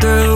through.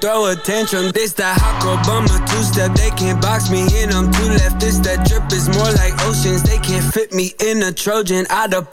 throw a tantrum. This that hot girl bummer two step. They can't box me in. I'm two left. This that drip is more like oceans. They can't fit me in a Trojan. Out of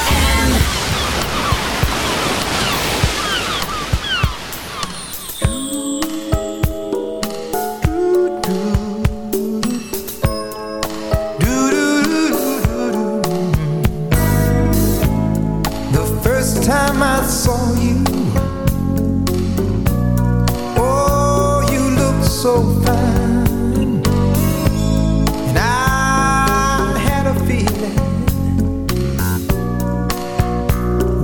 Saw you, oh, you looked so fine, and I had a feeling.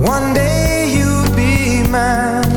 One day you'd be mine.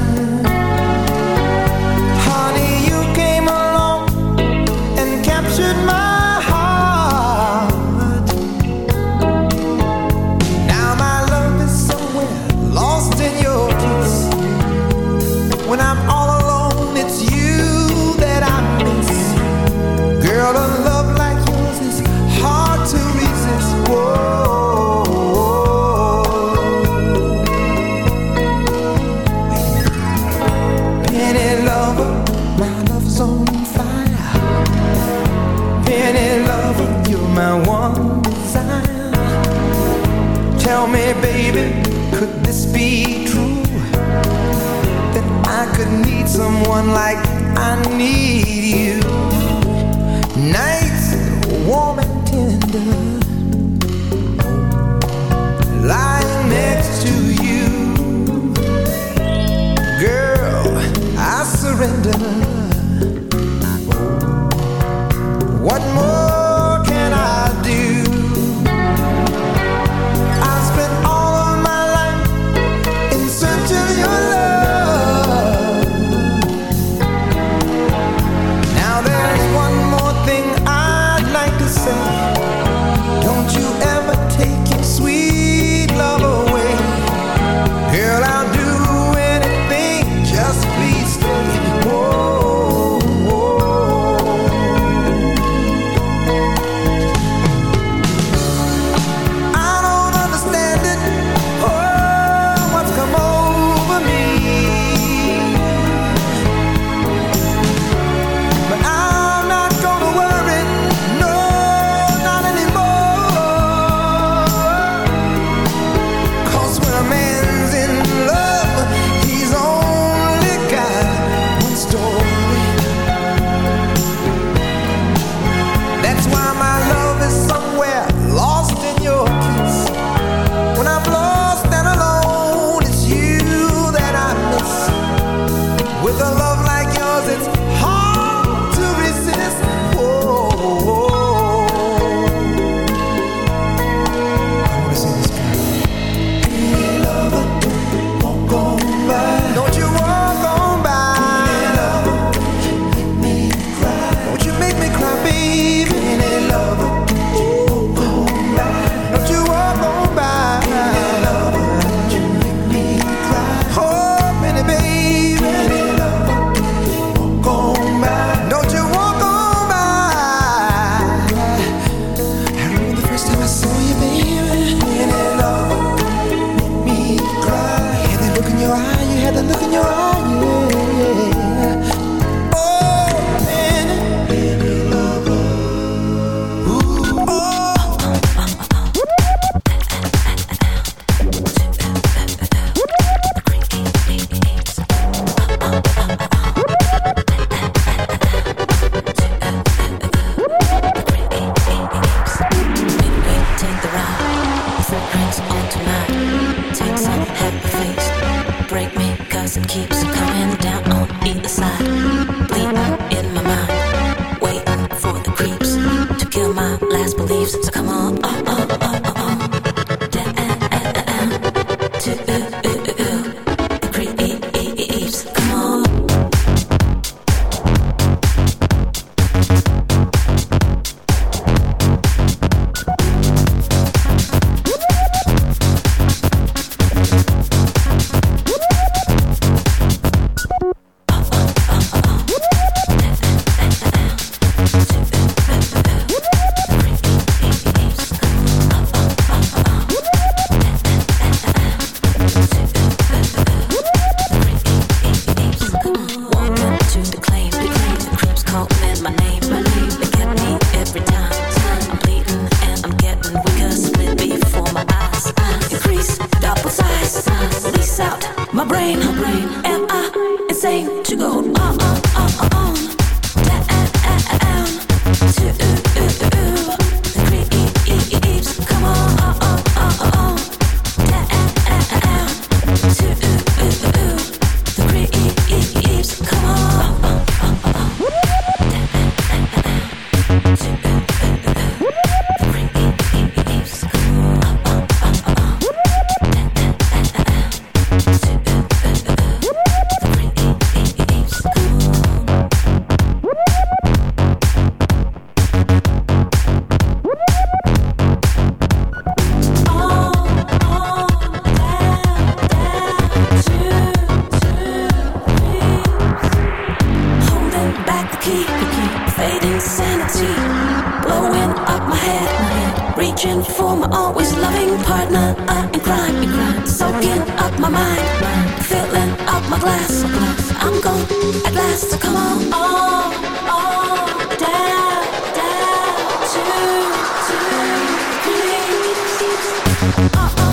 Uh -oh.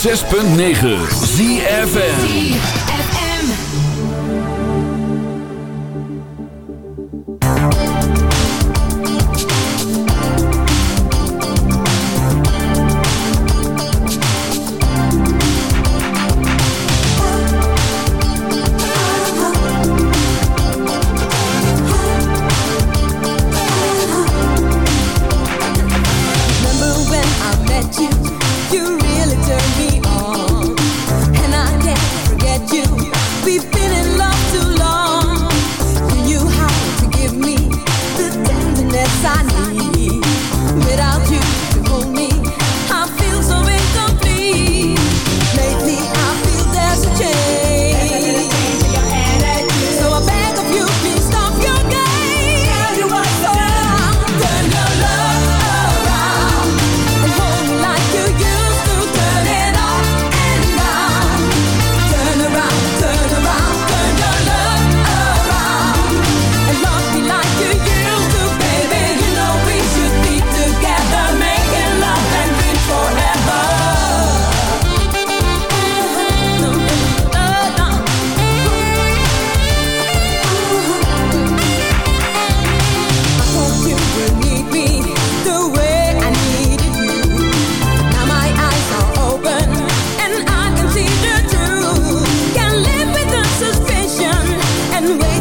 106.9 ZFN and wait.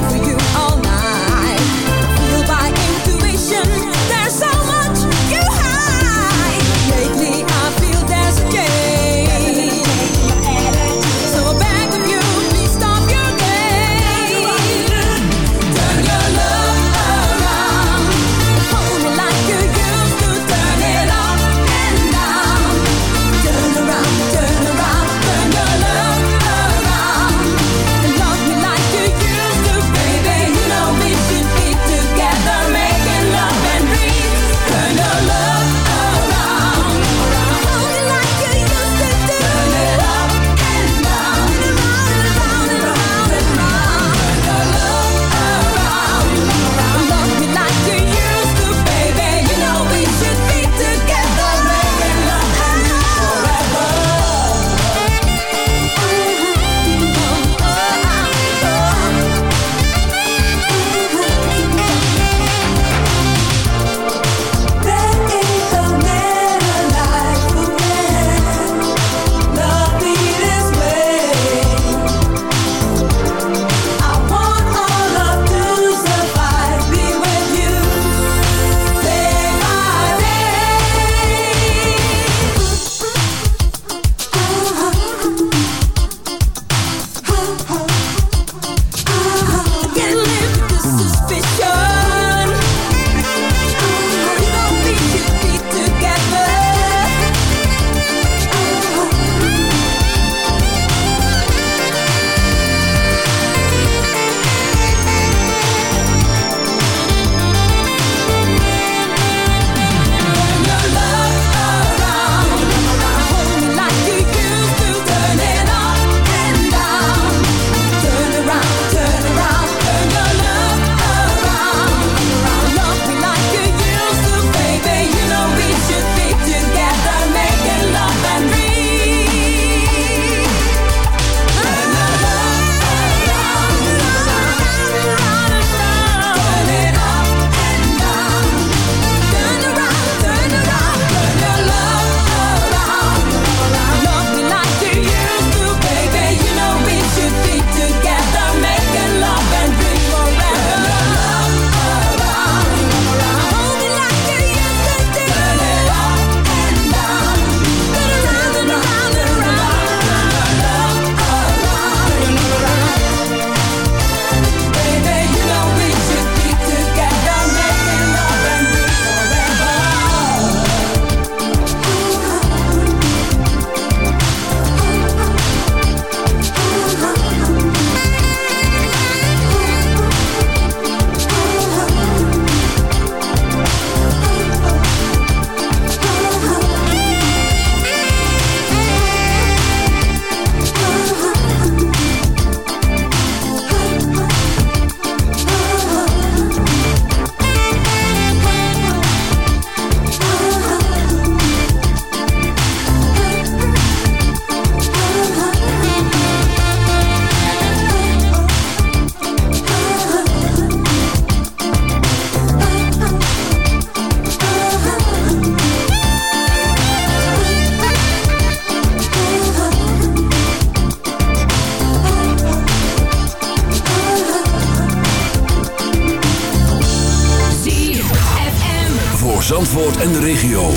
Zandvoort en de regio.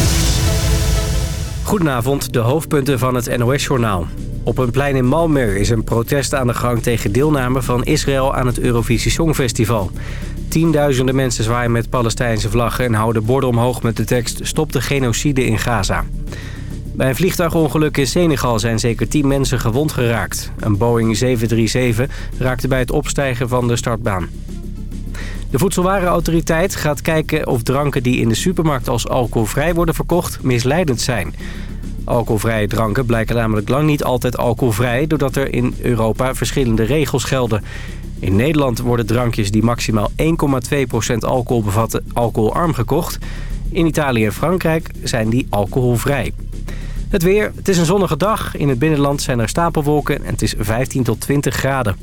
Goedenavond, de hoofdpunten van het NOS-journaal. Op een plein in Malmö is een protest aan de gang tegen deelname van Israël aan het Eurovisie Songfestival. Tienduizenden mensen zwaaien met Palestijnse vlaggen en houden borden omhoog met de tekst Stop de genocide in Gaza. Bij een vliegtuigongeluk in Senegal zijn zeker 10 mensen gewond geraakt. Een Boeing 737 raakte bij het opstijgen van de startbaan. De Voedselwarenautoriteit gaat kijken of dranken die in de supermarkt als alcoholvrij worden verkocht misleidend zijn. Alcoholvrije dranken blijken namelijk lang niet altijd alcoholvrij... doordat er in Europa verschillende regels gelden. In Nederland worden drankjes die maximaal 1,2% alcohol bevatten alcoholarm gekocht. In Italië en Frankrijk zijn die alcoholvrij. Het weer, het is een zonnige dag. In het binnenland zijn er stapelwolken en het is 15 tot 20 graden.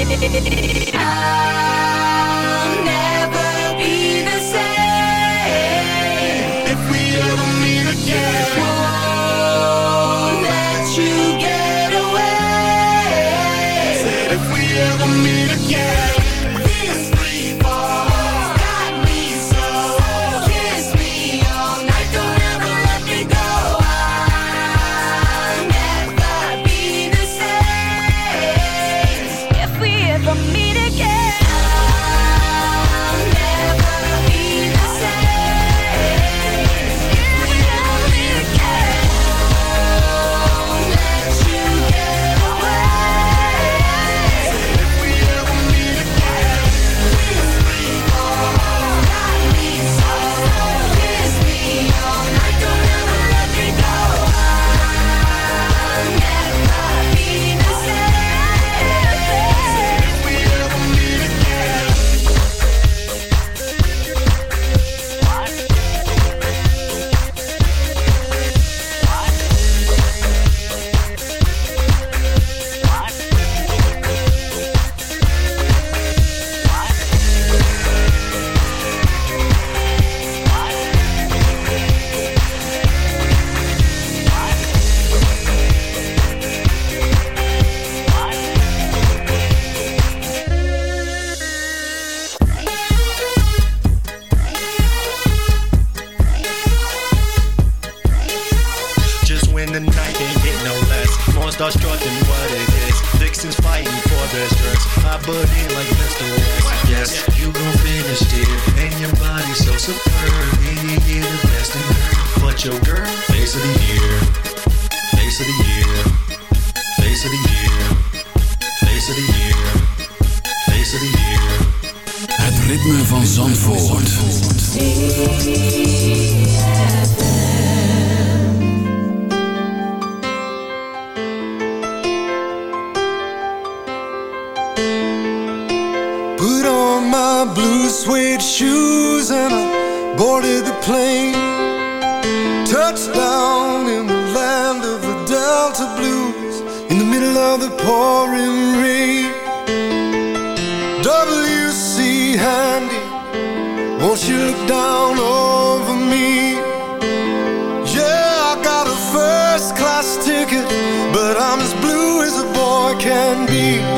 Ah. Butt in like Mr. West. Yes, you gon' finish, dear. And your body so superb. Yeah, yeah, the best in her. But your girl, face of the year. Face of the year. Face of the year. Face of the year. Face of the year. Het ritme van Zandvoort. Suede shoes and I boarded the plane. Touchdown in the land of the Delta Blues in the middle of the pouring rain. W.C. Handy, won't you look down over me? Yeah, I got a first class ticket, but I'm as blue as a boy can be.